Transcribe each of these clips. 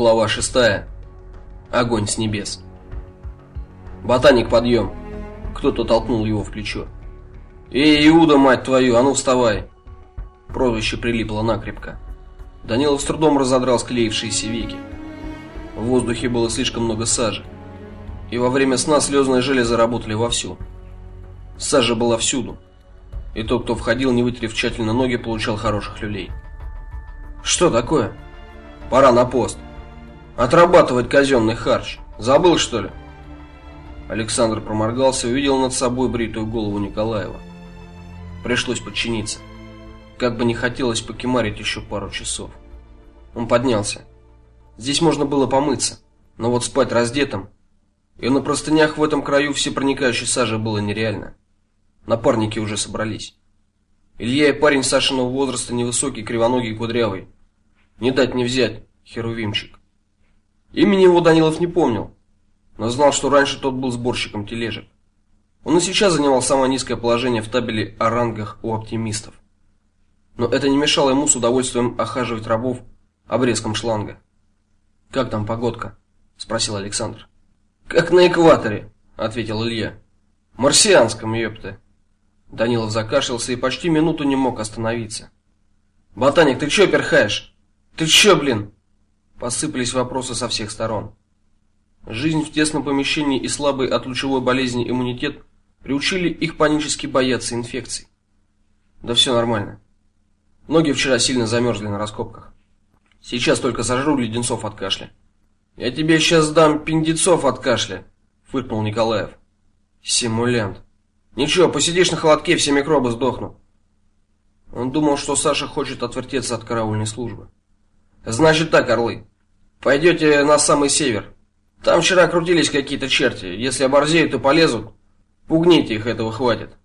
Глава 6. Огонь с небес. Ботаник, подъем. Кто-то толкнул его в плечо. Эй, Иуда, мать твою, а ну вставай. Прозвище прилипло накрепко. Данилов с трудом разодрал склеившиеся веки. В воздухе было слишком много сажи. И во время сна слезные железы работали вовсю. Сажа была всюду. И тот, кто входил, не вытерев тщательно ноги, получал хороших люлей. Что такое? Пора на пост. Отрабатывать казенный харч. Забыл, что ли? Александр проморгался и увидел над собой бритую голову Николаева. Пришлось подчиниться. Как бы не хотелось покемарить еще пару часов. Он поднялся. Здесь можно было помыться, но вот спать раздетым и на простынях в этом краю все проникающей сажи было нереально. Напарники уже собрались. Илья и парень Сашиного возраста, невысокий, кривоногий, кудрявый. Не дать не взять, херувимчик. Имени его Данилов не помнил, но знал, что раньше тот был сборщиком тележек. Он и сейчас занимал самое низкое положение в табеле о рангах у оптимистов. Но это не мешало ему с удовольствием охаживать рабов обрезком шланга. Как там погодка? спросил Александр. Как на экваторе, ответил Илья. Марсианском, ёпта. Данилов закашлялся и почти минуту не мог остановиться. Ботаник, ты чё перхаешь? Ты чё, блин? Посыпались вопросы со всех сторон. Жизнь в тесном помещении и слабый от лучевой болезни иммунитет приучили их панически бояться инфекций. Да все нормально. Ноги вчера сильно замерзли на раскопках. Сейчас только сожру леденцов от кашля. Я тебе сейчас дам пиндецов от кашля, фыркнул Николаев. Симулянт. Ничего, посидишь на холодке, все микробы сдохнут. Он думал, что Саша хочет отвертеться от караульной службы. Значит так, орлы. Пойдете на самый север. Там вчера крутились какие-то черти. Если оборзеют, то полезут. Пугните их, этого хватит.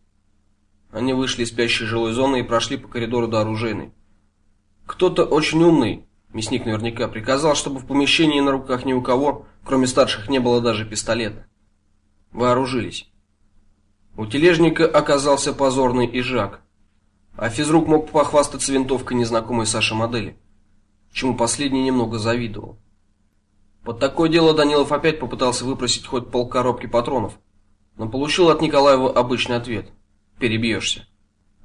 Они вышли из спящей жилой зоны и прошли по коридору до оружейной. Кто-то очень умный, мясник наверняка, приказал, чтобы в помещении на руках ни у кого, кроме старших, не было даже пистолета. Вооружились. У тележника оказался позорный ижак, а физрук мог похвастаться винтовкой незнакомой Саше модели чему последний немного завидовал. Под такое дело Данилов опять попытался выпросить хоть полкоробки патронов, но получил от Николаева обычный ответ: перебьешься.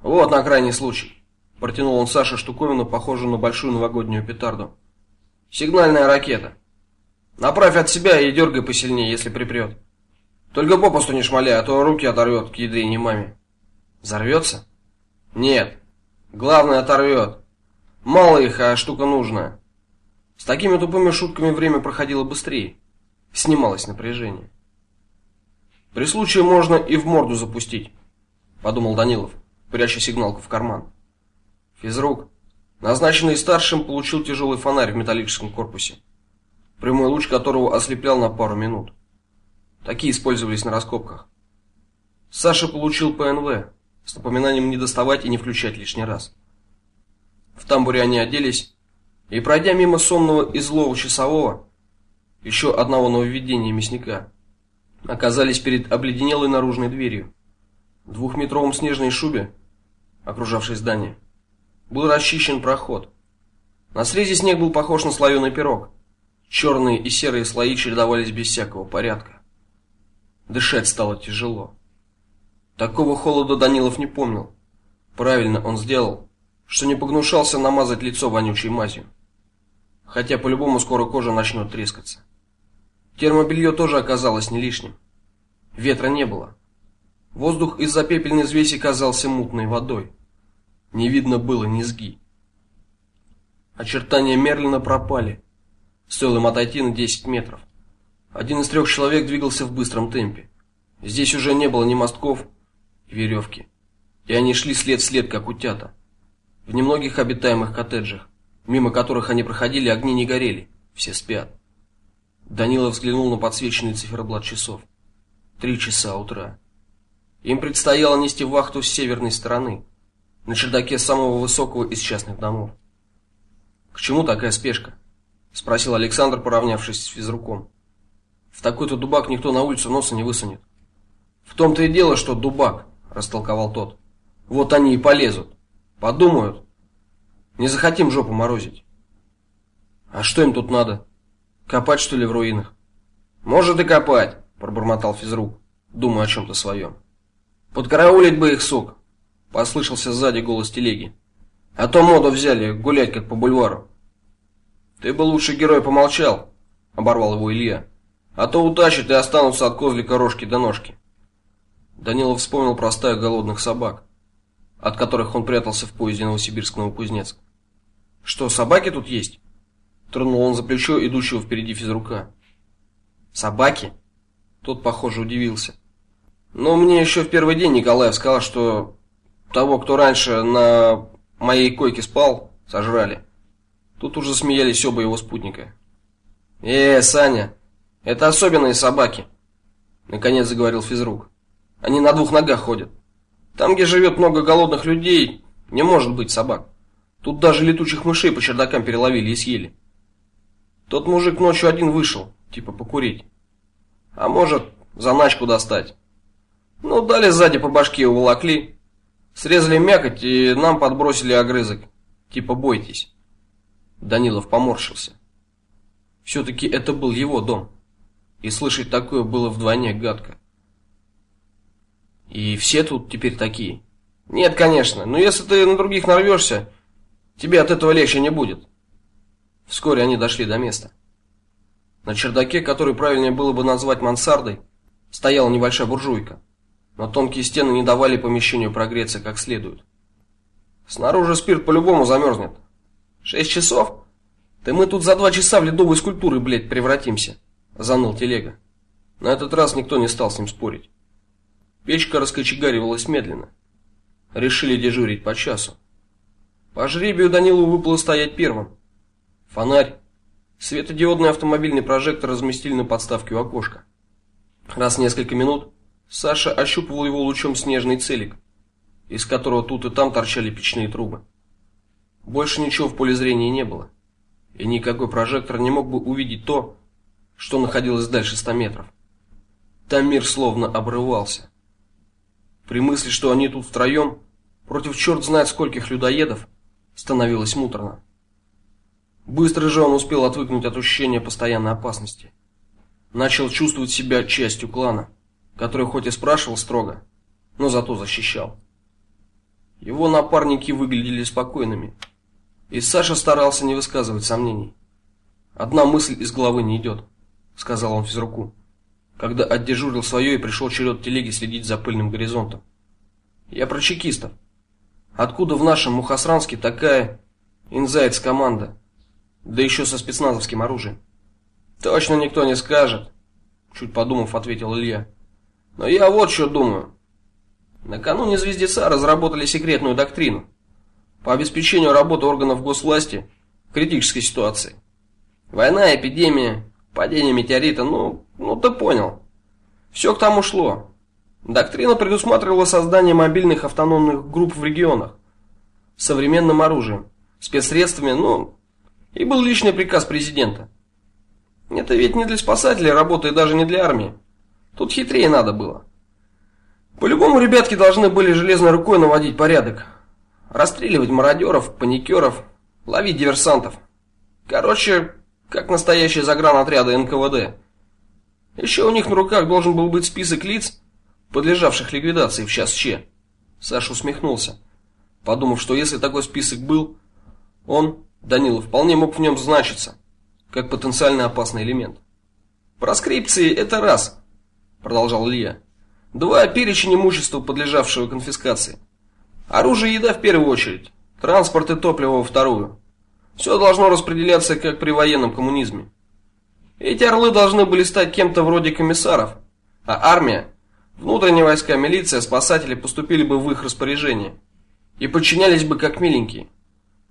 Вот на крайний случай. Протянул он Саше штуковину, похожую на большую новогоднюю петарду. Сигнальная ракета. Направь от себя и дергай посильнее, если припрет. Только попусту не шмаляй, а то руки оторвет к ядрине маме. Взорвется? Нет. Главное оторвет. Мало их, а штука нужная. С такими тупыми шутками время проходило быстрее. Снималось напряжение. При случае можно и в морду запустить, подумал Данилов, пряча сигналку в карман. Физрук, назначенный старшим, получил тяжелый фонарь в металлическом корпусе, прямой луч которого ослеплял на пару минут. Такие использовались на раскопках. Саша получил ПНВ с напоминанием не доставать и не включать лишний раз. В тамбуре они оделись и, пройдя мимо сонного и злого часового, еще одного нововведения мясника, оказались перед обледенелой наружной дверью. В двухметровом снежной шубе, окружавшей здание, был расчищен проход. На срезе снег был похож на слоеный пирог. Черные и серые слои чередовались без всякого порядка. Дышать стало тяжело. Такого холода Данилов не помнил. Правильно он сделал, что не погнушался намазать лицо вонючей мазью. Хотя по-любому скоро кожа начнет трескаться. Термобелье тоже оказалось не лишним. Ветра не было. Воздух из-за пепельной взвеси казался мутной водой. Не видно было низги. Очертания Мерлина пропали. Стоило им отойти на 10 метров. Один из трех человек двигался в быстром темпе. Здесь уже не было ни мостков, ни веревки, и они шли след в след, как утята. В немногих обитаемых коттеджах, мимо которых они проходили, огни не горели, все спят. Данила взглянул на подсвеченный циферблат часов. Три часа утра. Им предстояло нести вахту с северной стороны, на чердаке самого высокого из частных домов. К чему такая спешка? спросил Александр, поравнявшись с физруком. В такой-то дубак никто на улицу носа не высунет. В том-то и дело, что дубак, растолковал тот. Вот они и полезут. Подумают. Не захотим жопу морозить. А что им тут надо? Копать что ли в руинах? Может и копать, пробормотал физрук, думая о чем то своем. Подкараулить бы их, сук, послышался сзади голос телеги. А то моду взяли гулять как по бульвару. Ты бы лучше герой помолчал, оборвал его Илья. А то утащат и останутся от козлика рожки до ножки. Данилов вспомнил про стаю голодных собак, от которых он прятался в поезде Новосибирск-Новокузнецк. Кузнецк. Что, собаки тут есть? Тронул он за плечо идущего впереди физрука. Собаки? Тот, похоже, удивился. Но мне еще в первый день Николаев сказал, что того, кто раньше на моей койке спал, сожрали. Тут уже смеялись оба его спутника. Э, Саня, это особенные собаки, наконец заговорил физрук. Они на двух ногах ходят. Там, где живет много голодных людей, не может быть собак. Тут даже летучих мышей по чердакам переловили и съели. Тот мужик ночью один вышел, типа покурить. А может, заначку достать. Ну, дали сзади по башке уволокли, срезали мякоть и нам подбросили огрызок. Типа бойтесь. Данилов поморщился. все таки это был его дом. И слышать такое было вдвойне гадко. И все тут теперь такие. Нет, конечно, но если ты на других нарвешься, Тебе от этого легче не будет. Вскоре они дошли до места. На чердаке, который правильнее было бы назвать мансардой, стояла небольшая буржуйка, но тонкие стены не давали помещению прогреться как следует. Снаружи спирт по-любому замерзнет. Шесть часов? Да мы тут за два часа в ледовые скульптуры, блядь, превратимся, заныл телега. На этот раз никто не стал с ним спорить. Печка раскочегаривалась медленно. Решили дежурить по часу. По жребию Данилу выпало стоять первым. Фонарь, светодиодный автомобильный прожектор разместили на подставке у окошка. Раз в несколько минут Саша ощупывал его лучом снежный целик, из которого тут и там торчали печные трубы. Больше ничего в поле зрения не было, и никакой прожектор не мог бы увидеть то, что находилось дальше ста метров. Там мир словно обрывался. При мысли, что они тут втроем против черт знает скольких людоедов, становилось муторно. Быстро же он успел отвыкнуть от ощущения постоянной опасности. Начал чувствовать себя частью клана, который хоть и спрашивал строго, но зато защищал. Его напарники выглядели спокойными, и Саша старался не высказывать сомнений. Одна мысль из головы не идет», — сказал он физруку, когда отдежурил свое и пришел черед телеги следить за пыльным горизонтом. Я про чекистов. Откуда в нашем Мухосранске такая инзайц команда? Да еще со спецназовским оружием. Точно никто не скажет, чуть подумав, ответил Илья. Но я вот что думаю. Накануне Звездеца разработали секретную доктрину по обеспечению работы органов госвласти в критической ситуации. Война, эпидемия, падение метеорита, ну, ну ты понял. Все к тому шло. Доктрина предусматривала создание мобильных автономных групп в регионах современным оружием, спецсредствами, ну, и был личный приказ президента. Это ведь не для спасателей работает даже не для армии. Тут хитрее надо было. По-любому ребятки должны были железной рукой наводить порядок. Расстреливать мародеров, паникеров, ловить диверсантов. Короче, как настоящие загранотряды НКВД. Еще у них на руках должен был быть список лиц, подлежавших ликвидации в час Че. Саша усмехнулся, подумав, что если такой список был, он, Данилов, вполне мог в нем значиться, как потенциально опасный элемент. Проскрипции это раз, продолжал Илья. Два перечень имущества, подлежавшего конфискации. Оружие и еда в первую очередь, транспорт и топливо во вторую. Все должно распределяться как при военном коммунизме. Эти орлы должны были стать кем-то вроде комиссаров, а армия Внутренние войска, милиция, спасатели поступили бы в их распоряжение и подчинялись бы как миленькие.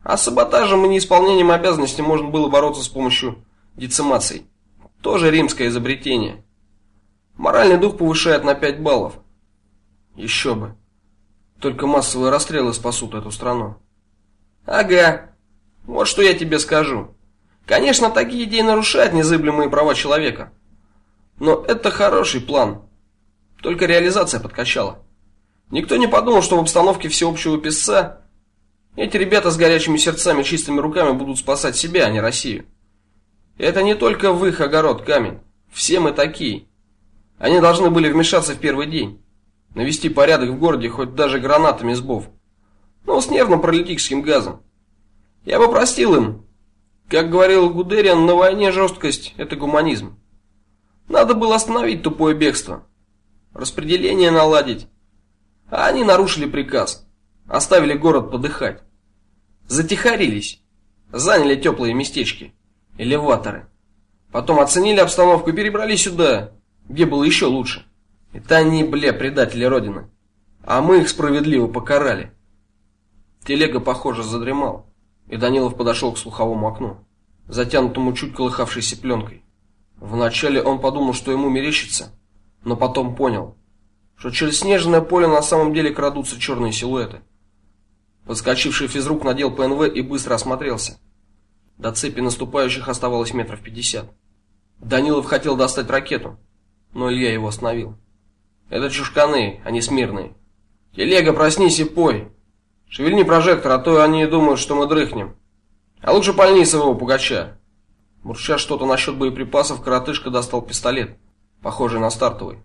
А с саботажем и неисполнением обязанностей можно было бороться с помощью децимаций. Тоже римское изобретение. Моральный дух повышает на 5 баллов. Еще бы. Только массовые расстрелы спасут эту страну. Ага. Вот что я тебе скажу. Конечно, такие идеи нарушают незыблемые права человека. Но это хороший план. Только реализация подкачала. Никто не подумал, что в обстановке всеобщего писца эти ребята с горячими сердцами, чистыми руками будут спасать себя, а не Россию. Это не только в их огород камень. Все мы такие. Они должны были вмешаться в первый день, навести порядок в городе хоть даже гранатами с бов. Ну, с нервным паралитическим газом. Я бы простил им. Как говорил Гудериан, на войне жесткость – это гуманизм. Надо было остановить тупое бегство, распределение наладить. А они нарушили приказ, оставили город подыхать. Затихарились, заняли теплые местечки, элеваторы. Потом оценили обстановку и перебрались сюда, где было еще лучше. Это они, бля, предатели Родины. А мы их справедливо покарали. Телега, похоже, задремала, и Данилов подошел к слуховому окну, затянутому чуть колыхавшейся пленкой. Вначале он подумал, что ему мерещится, но потом понял, что через снежное поле на самом деле крадутся черные силуэты. Подскочивший физрук надел ПНВ и быстро осмотрелся. До цепи наступающих оставалось метров пятьдесят. Данилов хотел достать ракету, но Илья его остановил. Это чушканы, они смирные. Телега, проснись и пой. Шевельни прожектор, а то они думают, что мы дрыхнем. А лучше пальни своего пугача. Бурча что-то насчет боеприпасов, коротышка достал пистолет, похожий на стартовый.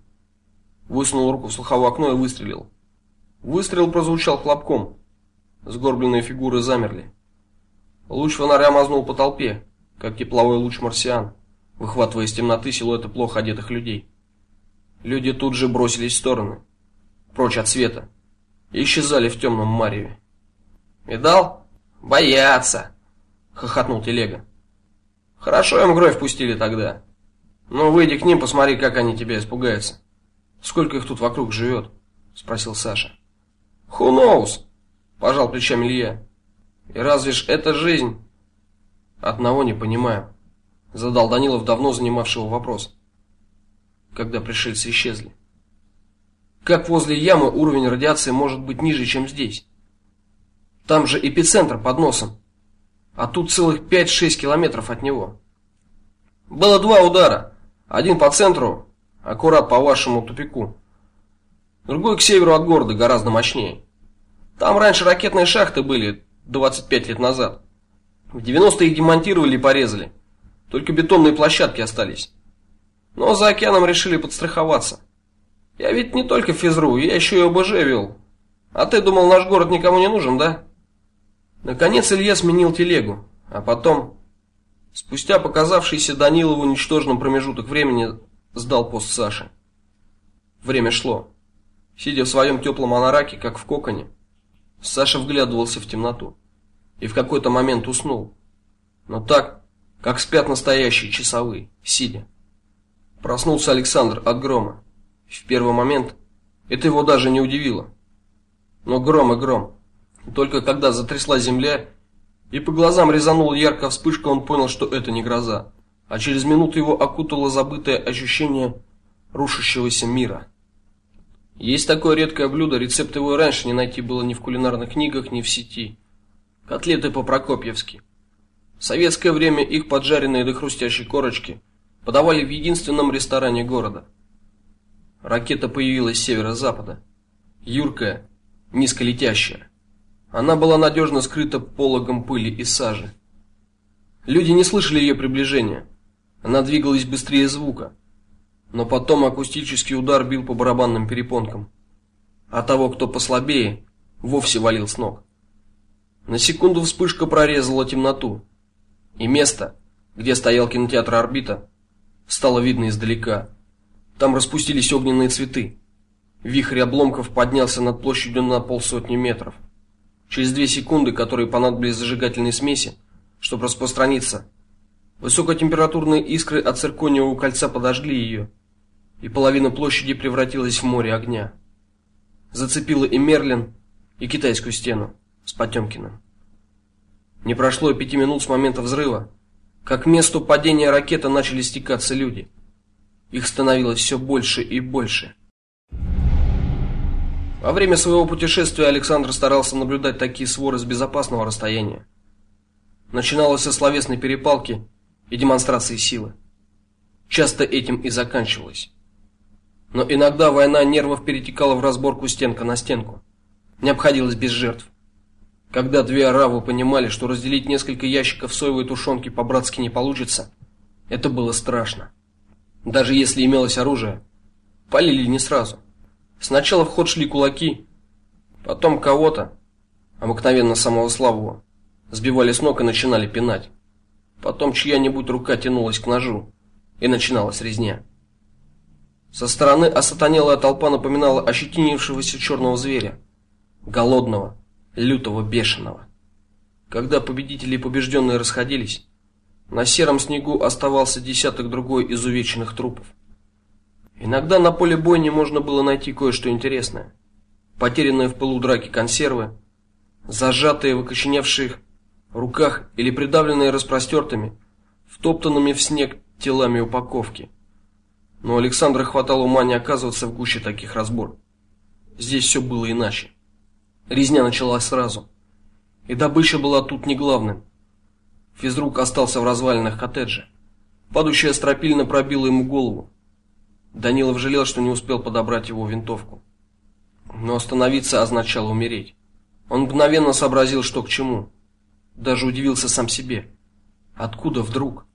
Высунул руку в слуховое окно и выстрелил. Выстрел прозвучал хлопком. Сгорбленные фигуры замерли. Луч фонаря мазнул по толпе, как тепловой луч марсиан, выхватывая из темноты силуэты плохо одетых людей. Люди тут же бросились в стороны, прочь от света, и исчезали в темном мареве. «Видал? Боятся!» — хохотнул телега. Хорошо им кровь пустили тогда. Ну, выйди к ним, посмотри, как они тебя испугаются. Сколько их тут вокруг живет? спросил Саша. Who knows? пожал плечами Илья. И разве ж это жизнь? Одного не понимаю, задал Данилов давно занимавший вопрос. Когда пришельцы исчезли. Как возле ямы уровень радиации может быть ниже, чем здесь? Там же эпицентр под носом а тут целых 5-6 километров от него. Было два удара. Один по центру, аккурат по вашему тупику. Другой к северу от города, гораздо мощнее. Там раньше ракетные шахты были 25 лет назад. В 90-е их демонтировали и порезали. Только бетонные площадки остались. Но за океаном решили подстраховаться. Я ведь не только физру, я еще и ОБЖ вел. А ты думал, наш город никому не нужен, да? Наконец Илья сменил телегу, а потом, спустя показавшийся Данилову ничтожным промежуток времени, сдал пост Саше. Время шло. Сидя в своем теплом анараке, как в коконе, Саша вглядывался в темноту и в какой-то момент уснул. Но так, как спят настоящие часовые, сидя. Проснулся Александр от грома. В первый момент это его даже не удивило. Но гром и гром. Только когда затрясла земля и по глазам резанула яркая вспышка, он понял, что это не гроза, а через минуту его окутало забытое ощущение рушащегося мира. Есть такое редкое блюдо, рецепт его раньше не найти было ни в кулинарных книгах, ни в сети. Котлеты по-прокопьевски. В советское время их поджаренные до хрустящей корочки подавали в единственном ресторане города. Ракета появилась с северо-запада. Юркая, низколетящая. Она была надежно скрыта пологом пыли и сажи. Люди не слышали ее приближения. Она двигалась быстрее звука. Но потом акустический удар бил по барабанным перепонкам. А того, кто послабее, вовсе валил с ног. На секунду вспышка прорезала темноту, и место, где стоял кинотеатр Орбита, стало видно издалека. Там распустились огненные цветы. Вихрь обломков поднялся над площадью на полсотни метров. Через две секунды, которые понадобились зажигательной смеси, чтобы распространиться, высокотемпературные искры от циркониевого кольца подожгли ее, и половина площади превратилась в море огня. Зацепило и Мерлин, и китайскую стену с Потемкиным. Не прошло и пяти минут с момента взрыва, как к месту падения ракеты начали стекаться люди. Их становилось все больше и больше. Во время своего путешествия Александр старался наблюдать такие своры с безопасного расстояния. Начиналось со словесной перепалки и демонстрации силы. Часто этим и заканчивалось. Но иногда война нервов перетекала в разборку стенка на стенку. Не обходилось без жертв. Когда две аравы понимали, что разделить несколько ящиков соевой тушенки по-братски не получится, Это было страшно. Даже если имелось оружие, полили не сразу. Сначала в ход шли кулаки, потом кого-то, обыкновенно самого слабого, сбивали с ног и начинали пинать. Потом чья-нибудь рука тянулась к ножу, и начиналась резня. Со стороны осатанелая толпа напоминала ощетинившегося черного зверя, голодного, лютого, бешеного. Когда победители и побежденные расходились, на сером снегу оставался десяток другой изувеченных трупов. Иногда на поле бойни можно было найти кое-что интересное: потерянные в пылу драки консервы, зажатые в окоченевших руках или придавленные распростертыми, втоптанными в снег телами упаковки. Но Александра хватало ума не оказываться в гуще таких разбор. Здесь все было иначе. Резня началась сразу. И добыча была тут не главным. Физрук остался в развалинах коттеджа. Падающая стропильна пробила ему голову. Данилов жалел, что не успел подобрать его винтовку. Но остановиться означало умереть. Он мгновенно сообразил, что к чему. Даже удивился сам себе. Откуда вдруг?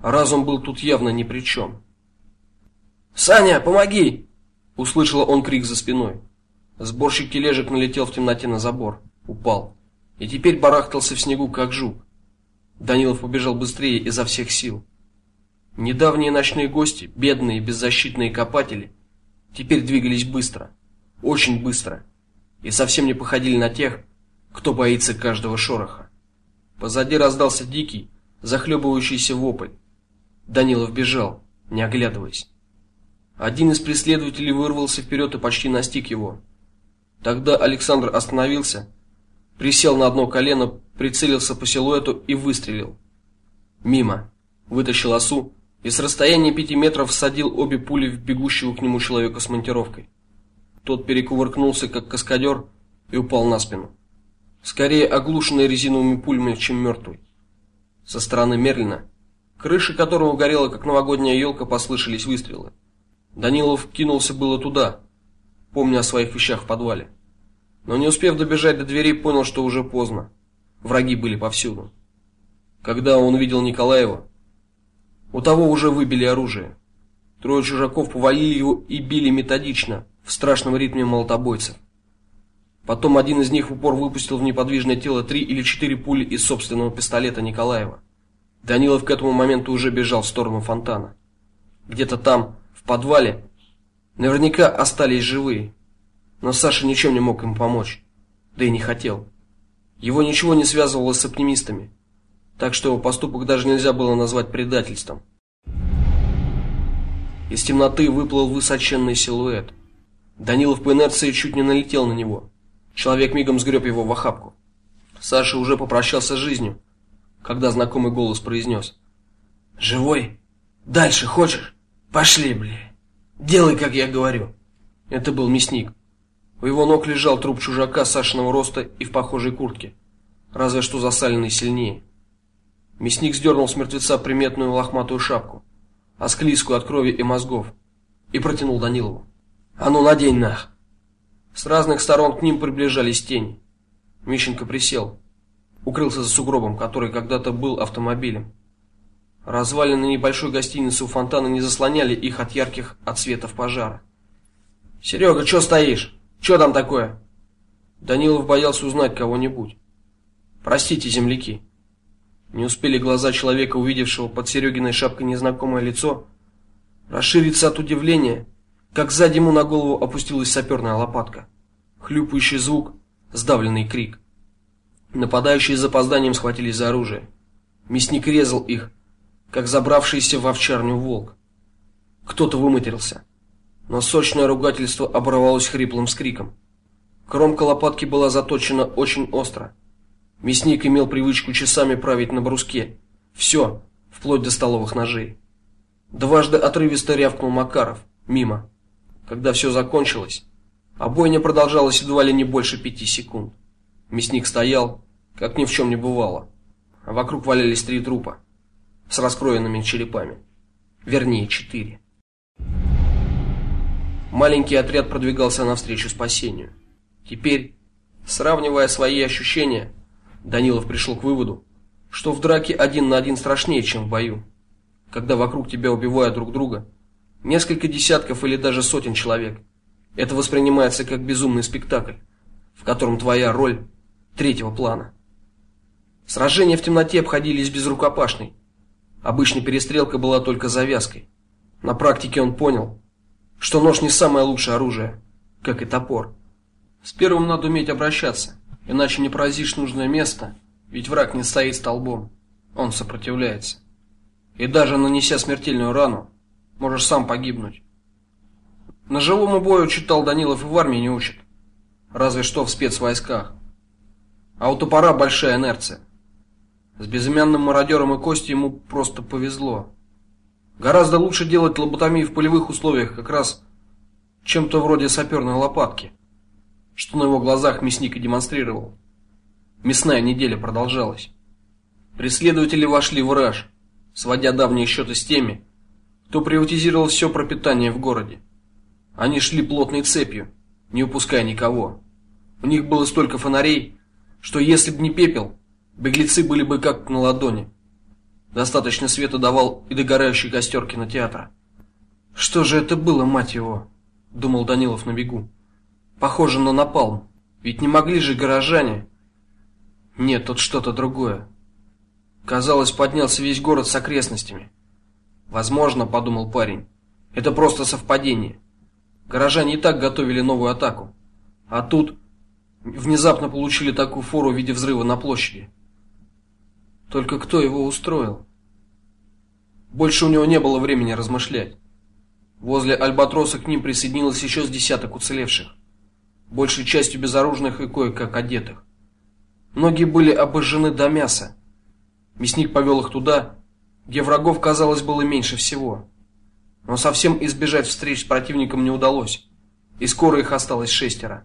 Разум был тут явно ни при чем. Саня, помоги! услышал он крик за спиной. Сборщик тележек налетел в темноте на забор, упал и теперь барахтался в снегу как жук. Данилов побежал быстрее изо всех сил. Недавние ночные гости, бедные беззащитные копатели, теперь двигались быстро, очень быстро, и совсем не походили на тех, кто боится каждого шороха. Позади раздался дикий, захлебывающийся вопль. Данилов бежал, не оглядываясь. Один из преследователей вырвался вперед и почти настиг его. Тогда Александр остановился, присел на одно колено, прицелился по силуэту и выстрелил. Мимо. Вытащил осу и с расстояния пяти метров всадил обе пули в бегущего к нему человека с монтировкой. Тот перекувыркнулся как каскадер и упал на спину. Скорее оглушенный резиновыми пулями, чем мертвый. Со стороны Мерлина, крыша которого горела как новогодняя елка, послышались выстрелы. Данилов кинулся было туда, помня о своих вещах в подвале. Но не успев добежать до двери, понял, что уже поздно. Враги были повсюду. Когда он увидел Николаева, у того уже выбили оружие. Трое чужаков повалили его и били методично, в страшном ритме молотобойцев. Потом один из них в упор выпустил в неподвижное тело три или четыре пули из собственного пистолета Николаева. Данилов к этому моменту уже бежал в сторону фонтана. Где-то там, в подвале, наверняка остались живые. Но Саша ничем не мог им помочь, да и не хотел. Его ничего не связывало с оптимистами, так что его поступок даже нельзя было назвать предательством. Из темноты выплыл высоченный силуэт. Данилов по инерции чуть не налетел на него. Человек мигом сгреб его в охапку. Саша уже попрощался с жизнью, когда знакомый голос произнес: "Живой? Дальше хочешь? Пошли, бля. Делай, как я говорю". Это был мясник. У его ног лежал труп чужака Сашиного роста и в похожей куртке, разве что засаленный сильнее. Мясник сдернул с мертвеца приметную лохматую шапку, осклизкую от крови и мозгов, и протянул Данилову. "А ну надень нах". С разных сторон к ним приближались тени. Мищенко присел, укрылся за сугробом, который когда-то был автомобилем. Развалины небольшой гостиницы у фонтана не заслоняли их от ярких отсветов пожара. Серега, что стоишь? Что там такое? Данилов боялся узнать кого-нибудь. Простите, земляки. Не успели глаза человека, увидевшего под Серегиной шапкой незнакомое лицо, расшириться от удивления, как сзади ему на голову опустилась саперная лопатка. Хлюпающий звук, сдавленный крик. Нападающие с запозданием схватились за оружие. Мясник резал их, как забравшийся в овчарню волк. Кто-то выматерился но сочное ругательство оборвалось хриплым скриком. Кромка лопатки была заточена очень остро. Мясник имел привычку часами править на бруске. Все, вплоть до столовых ножей. Дважды отрывисто рявкнул Макаров. Мимо. Когда все закончилось, а бойня продолжалась едва ли не больше пяти секунд. Мясник стоял, как ни в чем не бывало. А вокруг валялись три трупа с раскроенными черепами. Вернее, четыре. Маленький отряд продвигался навстречу спасению. Теперь, сравнивая свои ощущения, Данилов пришел к выводу, что в драке один на один страшнее, чем в бою. когда вокруг тебя убивают друг друга, несколько десятков или даже сотен человек. Это воспринимается как безумный спектакль, в котором твоя роль третьего плана. Сражения в темноте обходились без рукопашной. Обычно перестрелка была только завязкой. На практике он понял, что нож не самое лучшее оружие, как и топор. С первым надо уметь обращаться, иначе не поразишь нужное место, ведь враг не стоит столбом, он сопротивляется. И даже нанеся смертельную рану, можешь сам погибнуть. На живому бою читал Данилов и в армии не учат, разве что в спецвойсках. А у топора большая инерция. С безымянным мародером и Костей ему просто повезло. Гораздо лучше делать лоботомию в полевых условиях, как раз чем-то вроде саперной лопатки, что на его глазах мясник и демонстрировал. Мясная неделя продолжалась. Преследователи вошли в раж, сводя давние счеты с теми, кто приватизировал все пропитание в городе. Они шли плотной цепью, не упуская никого. У них было столько фонарей, что если бы не пепел, Беглецы были бы как на ладони. Достаточно света давал и догорающий костер кинотеатра. Что же это было, мать его? думал Данилов на бегу. Похоже на напалм. Ведь не могли же горожане. Нет, тут что-то другое. Казалось, поднялся весь город с окрестностями. Возможно, подумал парень, это просто совпадение. Горожане и так готовили новую атаку, а тут внезапно получили такую фору в виде взрыва на площади. Только кто его устроил? Больше у него не было времени размышлять. Возле Альбатроса к ним присоединилось еще с десяток уцелевших, большей частью безоружных и кое-как одетых. Многие были обожжены до мяса. Мясник повел их туда, где врагов, казалось, было меньше всего. Но совсем избежать встреч с противником не удалось, и скоро их осталось шестеро.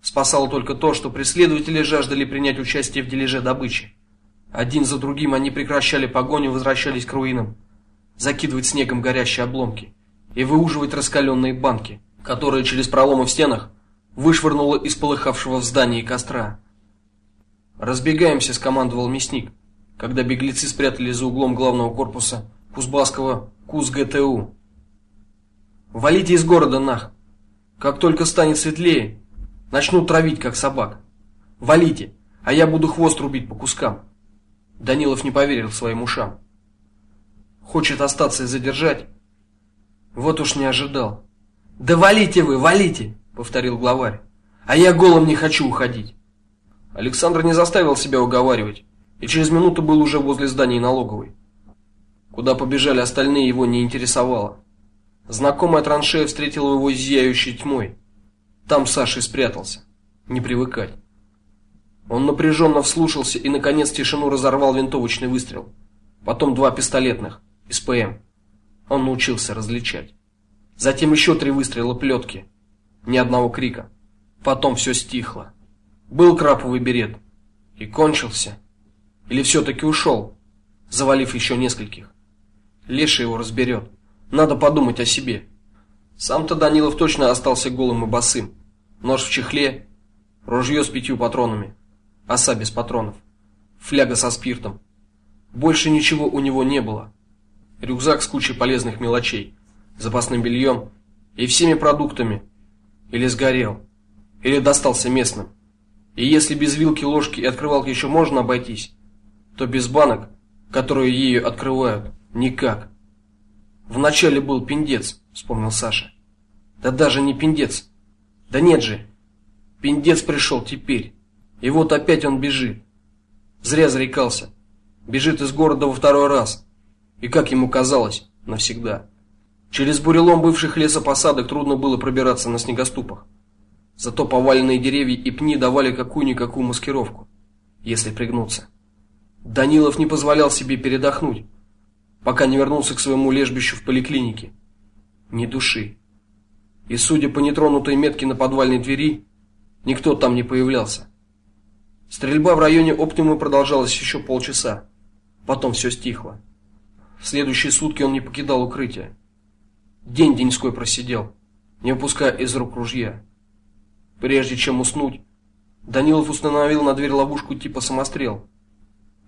Спасало только то, что преследователи жаждали принять участие в дележе добычи. Один за другим они прекращали погоню возвращались к руинам, закидывать снегом горящие обломки и выуживать раскаленные банки, которые через проломы в стенах вышвырнуло из полыхавшего в здании костра. Разбегаемся, скомандовал мясник, когда беглецы спрятались за углом главного корпуса Кузбасского КУЗГТУ. Валите из города нах. Как только станет светлее, начнут травить как собак. Валите, а я буду хвост рубить по кускам. Данилов не поверил своим ушам. Хочет остаться и задержать. Вот уж не ожидал. Да валите вы, валите, повторил главарь. А я голым не хочу уходить. Александр не заставил себя уговаривать, и через минуту был уже возле здания налоговой. Куда побежали остальные, его не интересовало. Знакомая траншея встретила его зияющей тьмой. Там Саша и спрятался. Не привыкать. Он напряженно вслушался и наконец тишину разорвал винтовочный выстрел. Потом два пистолетных из ПМ. Он научился различать. Затем еще три выстрела плетки. Ни одного крика. Потом все стихло. Был краповый берет и кончился. Или все таки ушел, завалив еще нескольких. Леша его разберет. Надо подумать о себе. Сам-то Данилов точно остался голым и босым. Нож в чехле, ружье с пятью патронами оса без патронов, фляга со спиртом. Больше ничего у него не было. Рюкзак с кучей полезных мелочей, запасным бельем и всеми продуктами. Или сгорел, или достался местным. И если без вилки, ложки и открывалки еще можно обойтись, то без банок, которые ею открывают, никак. Вначале был пиндец, вспомнил Саша. Да даже не пиндец. Да нет же. Пиндец пришел теперь. И вот опять он бежит. Зря зарекался. Бежит из города во второй раз. И как ему казалось, навсегда. Через бурелом бывших лесопосадок трудно было пробираться на снегоступах. Зато поваленные деревья и пни давали какую-никакую маскировку, если пригнуться. Данилов не позволял себе передохнуть, пока не вернулся к своему лежбищу в поликлинике. Ни души. И судя по нетронутой метке на подвальной двери, никто там не появлялся. Стрельба в районе Оптимы продолжалась еще полчаса. Потом все стихло. В следующие сутки он не покидал укрытие. День деньской просидел, не выпуская из рук ружья. Прежде чем уснуть, Данилов установил на дверь ловушку типа самострел.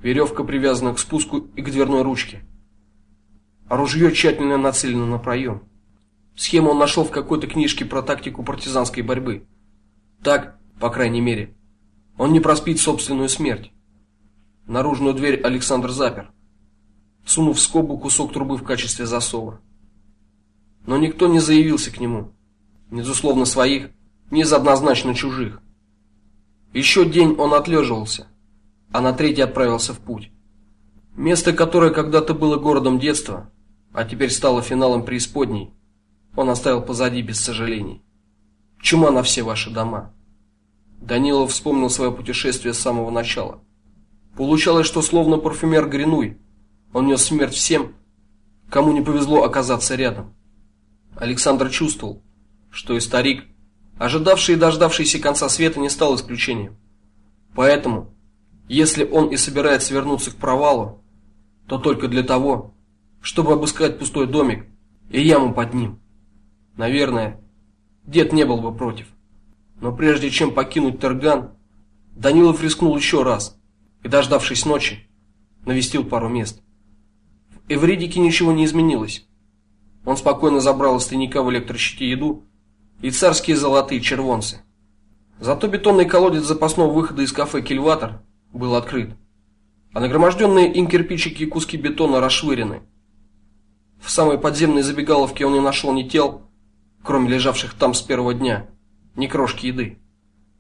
Веревка привязана к спуску и к дверной ручке. а ружье тщательно нацелено на проем. Схему он нашел в какой-то книжке про тактику партизанской борьбы. Так, по крайней мере, он не проспит собственную смерть. Наружную дверь Александр запер, сунув в скобу кусок трубы в качестве засова. Но никто не заявился к нему, ни из своих, ни из однозначно чужих. Еще день он отлеживался, а на третий отправился в путь. Место, которое когда-то было городом детства, а теперь стало финалом преисподней, он оставил позади без сожалений. Чума на все ваши дома. Данилов вспомнил свое путешествие с самого начала. Получалось, что словно парфюмер Гринуй, он нес смерть всем, кому не повезло оказаться рядом. Александр чувствовал, что и старик, ожидавший и дождавшийся конца света, не стал исключением. Поэтому, если он и собирается вернуться к провалу, то только для того, чтобы обыскать пустой домик и яму под ним. Наверное, дед не был бы против. Но прежде чем покинуть Терган, Данилов рискнул еще раз и, дождавшись ночи, навестил пару мест. В Эвридике ничего не изменилось. Он спокойно забрал из тайника в электрощите еду и царские золотые червонцы. Зато бетонный колодец запасного выхода из кафе Кильватор был открыт, а нагроможденные им кирпичики и куски бетона расшвырены. В самой подземной забегаловке он не нашел ни тел, кроме лежавших там с первого дня, ни крошки еды.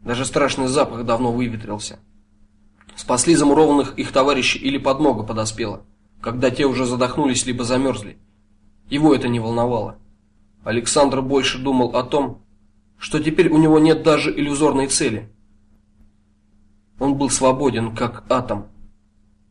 Даже страшный запах давно выветрился. Спасли замурованных их товарищей или подмога подоспела, когда те уже задохнулись либо замерзли. Его это не волновало. Александр больше думал о том, что теперь у него нет даже иллюзорной цели. Он был свободен, как атом.